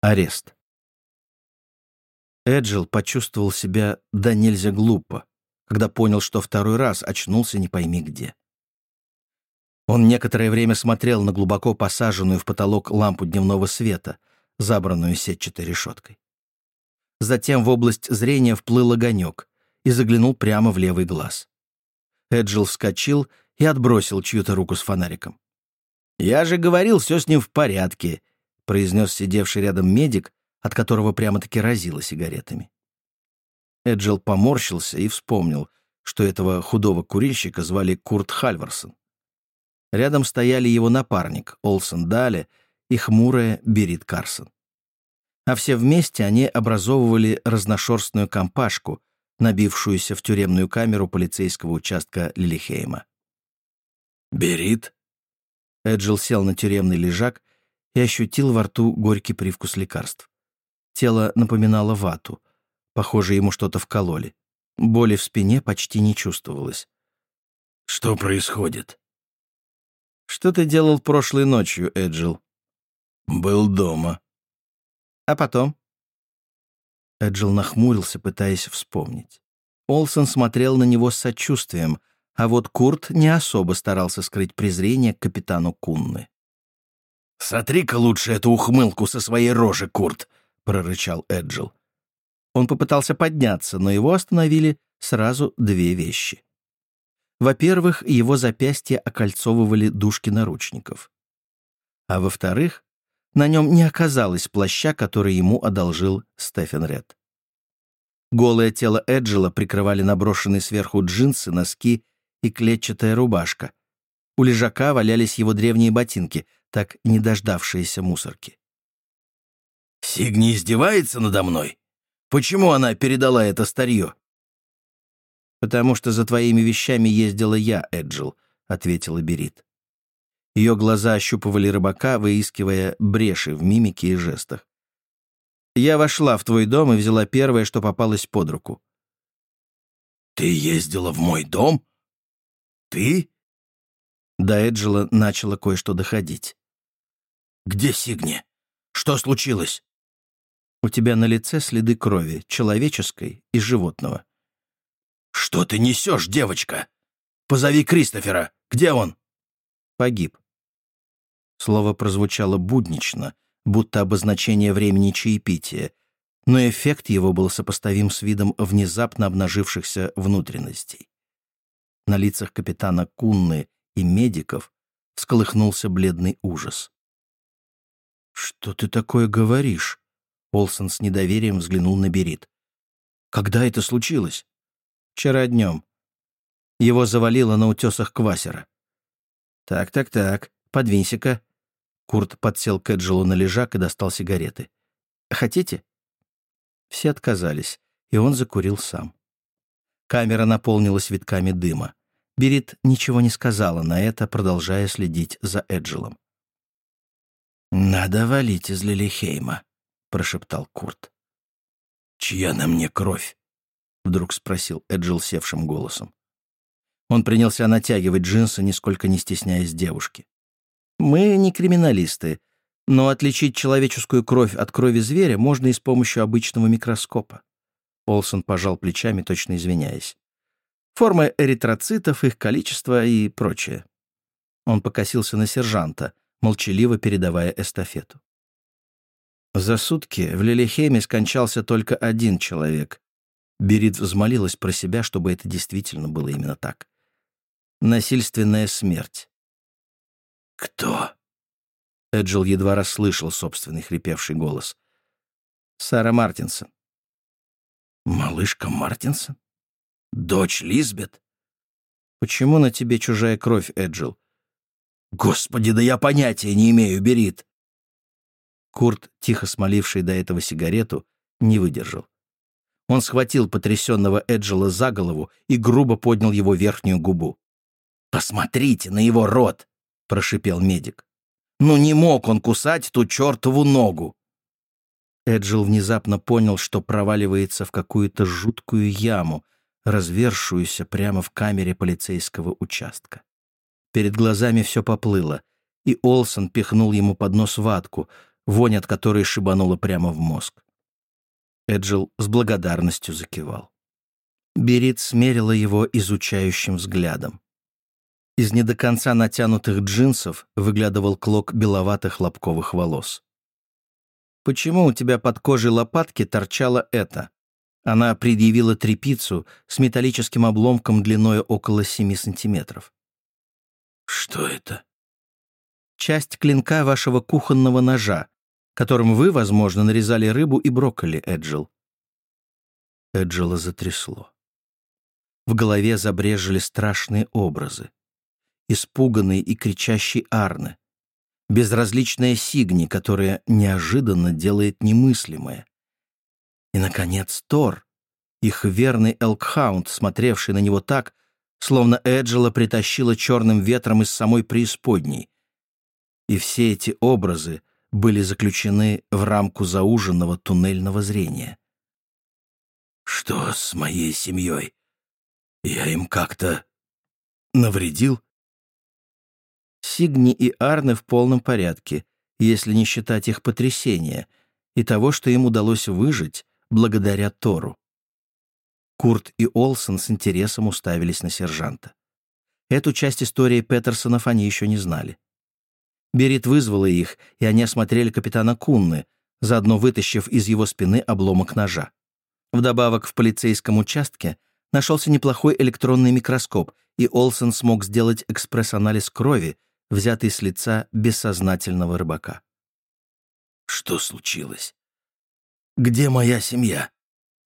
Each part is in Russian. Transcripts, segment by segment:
Арест. Эджил почувствовал себя да нельзя глупо, когда понял, что второй раз очнулся не пойми где. Он некоторое время смотрел на глубоко посаженную в потолок лампу дневного света, забранную сетчатой решеткой. Затем в область зрения вплыл огонек и заглянул прямо в левый глаз. Эджил вскочил и отбросил чью-то руку с фонариком. «Я же говорил, все с ним в порядке», — произнес сидевший рядом медик, от которого прямо-таки разило сигаретами. Эджил поморщился и вспомнил, что этого худого курильщика звали Курт Хальварсон. Рядом стояли его напарник Олсен Дале и хмурая Берит Карсон. А все вместе они образовывали разношерстную компашку, набившуюся в тюремную камеру полицейского участка Лилихейма. «Берит?» Эджил сел на тюремный лежак и ощутил во рту горький привкус лекарств. Тело напоминало вату. Похоже, ему что-то вкололи. Боли в спине почти не чувствовалось. «Что происходит?» «Что ты делал прошлой ночью, Эджил?» «Был дома». «А потом?» Эджил нахмурился, пытаясь вспомнить. Олсон смотрел на него с сочувствием, а вот Курт не особо старался скрыть презрение к капитану Кунны. «Сотри-ка лучше эту ухмылку со своей рожи, Курт!» прорычал Эджил. Он попытался подняться, но его остановили сразу две вещи. Во-первых, его запястья окольцовывали дужки наручников. А во-вторых, на нем не оказалось плаща, который ему одолжил Стефен Ред. Голое тело Эджила прикрывали наброшенные сверху джинсы, носки и клетчатая рубашка. У лежака валялись его древние ботинки, так не дождавшиеся мусорки. Сигни издевается надо мной? Почему она передала это старье?» «Потому что за твоими вещами ездила я, Эджил», — ответила Берит. Ее глаза ощупывали рыбака, выискивая бреши в мимике и жестах. «Я вошла в твой дом и взяла первое, что попалось под руку». «Ты ездила в мой дом? Ты?» До Эджила начало кое-что доходить. «Где Сигни? Что случилось?» У тебя на лице следы крови, человеческой и животного. «Что ты несешь, девочка? Позови Кристофера. Где он?» «Погиб». Слово прозвучало буднично, будто обозначение времени чаепития, но эффект его был сопоставим с видом внезапно обнажившихся внутренностей. На лицах капитана Кунны и медиков всколыхнулся бледный ужас. «Что ты такое говоришь?» Олсон с недоверием взглянул на Берит. «Когда это случилось?» «Вчера днем. Его завалило на утесах Квасера». «Так-так-так, подвинься-ка». Курт подсел к Эджилу на лежак и достал сигареты. «Хотите?» Все отказались, и он закурил сам. Камера наполнилась витками дыма. Берит ничего не сказала на это, продолжая следить за Эджилом. «Надо валить из Лилихейма», — прошептал Курт. «Чья на мне кровь?» — вдруг спросил Эджил севшим голосом. Он принялся натягивать джинсы, нисколько не стесняясь девушки. «Мы не криминалисты, но отличить человеческую кровь от крови зверя можно и с помощью обычного микроскопа». Олсон пожал плечами, точно извиняясь. «Форма эритроцитов, их количество и прочее». Он покосился на сержанта, молчаливо передавая эстафету. За сутки в Лилихеме скончался только один человек. Берит взмолилась про себя, чтобы это действительно было именно так. Насильственная смерть. «Кто?» Эджил едва расслышал собственный хрипевший голос. «Сара Мартинсон». «Малышка Мартинсон? Дочь Лизбет?» «Почему на тебе чужая кровь, Эджил?» «Господи, да я понятия не имею, Берит. Курт, тихо смоливший до этого сигарету, не выдержал. Он схватил потрясенного Эджела за голову и грубо поднял его верхнюю губу. «Посмотрите на его рот!» — прошипел медик. «Ну не мог он кусать ту чертову ногу!» Эджил внезапно понял, что проваливается в какую-то жуткую яму, развершуюся прямо в камере полицейского участка. Перед глазами все поплыло, и Олсон пихнул ему под нос ватку, вонь от которой шибанула прямо в мозг. Эджил с благодарностью закивал. Берит смерила его изучающим взглядом. Из не до конца натянутых джинсов выглядывал клок беловатых лобковых волос. «Почему у тебя под кожей лопатки торчало это?» Она предъявила трепицу с металлическим обломком длиной около семи сантиметров. «Что это?» «Часть клинка вашего кухонного ножа, которым вы, возможно, нарезали рыбу и брокколи, Эджил». Эджила затрясло. В голове забрежили страшные образы. Испуганный и кричащий Арне. Безразличная Сигни, которая неожиданно делает немыслимое. И, наконец, Тор, их верный Элкхаунд, смотревший на него так, словно Эджела притащила черным ветром из самой преисподней. И все эти образы были заключены в рамку зауженного туннельного зрения. «Что с моей семьей?» Я им как-то навредил? Сигни и Арне в полном порядке, если не считать их потрясения и того, что им удалось выжить благодаря Тору. Курт и Олсон с интересом уставились на сержанта. Эту часть истории Петерсонов они еще не знали. Берит вызвала их, и они осмотрели капитана Кунны, заодно вытащив из его спины обломок ножа. Вдобавок в полицейском участке нашелся неплохой электронный микроскоп, и Олсен смог сделать экспресс-анализ крови, взятый с лица бессознательного рыбака. «Что случилось? Где моя семья?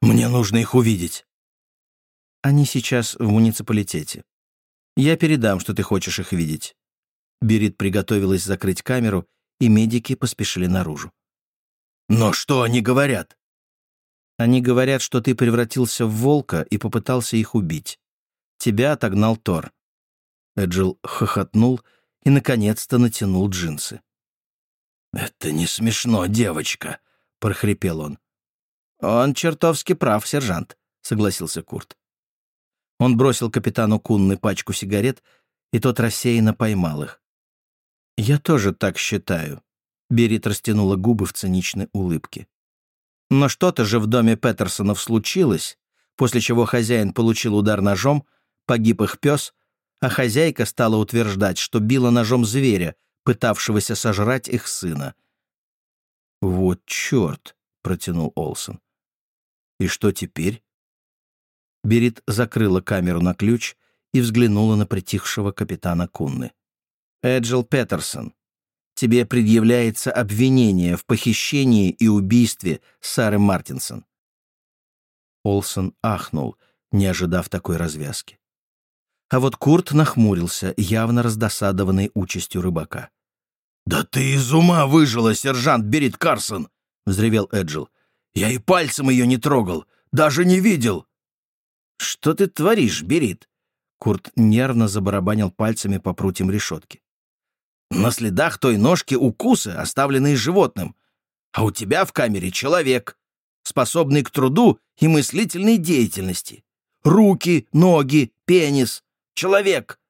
Мне нужно их увидеть». «Они сейчас в муниципалитете. Я передам, что ты хочешь их видеть». Берит приготовилась закрыть камеру, и медики поспешили наружу. «Но что они говорят?» Они говорят, что ты превратился в волка и попытался их убить. Тебя отогнал Тор». Эджил хохотнул и, наконец-то, натянул джинсы. «Это не смешно, девочка», — прохрипел он. «Он чертовски прав, сержант», — согласился Курт. Он бросил капитану Кунны пачку сигарет, и тот рассеянно поймал их. «Я тоже так считаю», — Берит растянула губы в циничной улыбке. Но что-то же в доме Петерсонов случилось, после чего хозяин получил удар ножом, погиб их пес, а хозяйка стала утверждать, что била ножом зверя, пытавшегося сожрать их сына. «Вот черт!» — протянул Олсон. «И что теперь?» Берит закрыла камеру на ключ и взглянула на притихшего капитана Кунны. «Эджил Петерсон, тебе предъявляется обвинение в похищении и убийстве Сары Мартинсон». Олсон ахнул, не ожидав такой развязки. А вот Курт нахмурился, явно раздосадованный участью рыбака. «Да ты из ума выжила, сержант Берит Карсон!» — взревел Эджил. «Я и пальцем ее не трогал, даже не видел!» «Что ты творишь, Берит?» Курт нервно забарабанил пальцами по прутьям решетки. На следах той ножки укусы, оставленные животным. А у тебя в камере человек, способный к труду и мыслительной деятельности. Руки, ноги, пенис. Человек.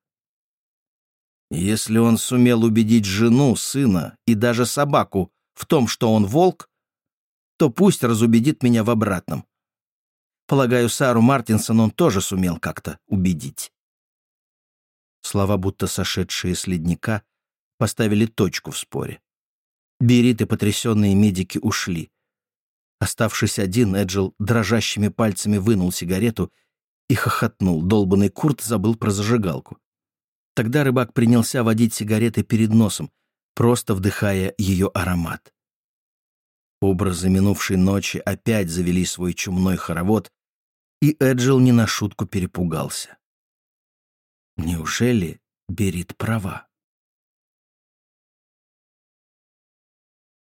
Если он сумел убедить жену, сына и даже собаку в том, что он волк, то пусть разубедит меня в обратном. Полагаю, Сару Мартинсон он тоже сумел как-то убедить. Слова, будто сошедшие с ледника, поставили точку в споре. Берит и потрясенные медики ушли. Оставшись один, Эджил дрожащими пальцами вынул сигарету и хохотнул. Долбанный Курт забыл про зажигалку. Тогда рыбак принялся водить сигареты перед носом, просто вдыхая ее аромат. Образы минувшей ночи опять завели свой чумной хоровод, и Эджил не на шутку перепугался. Неужели Берит права?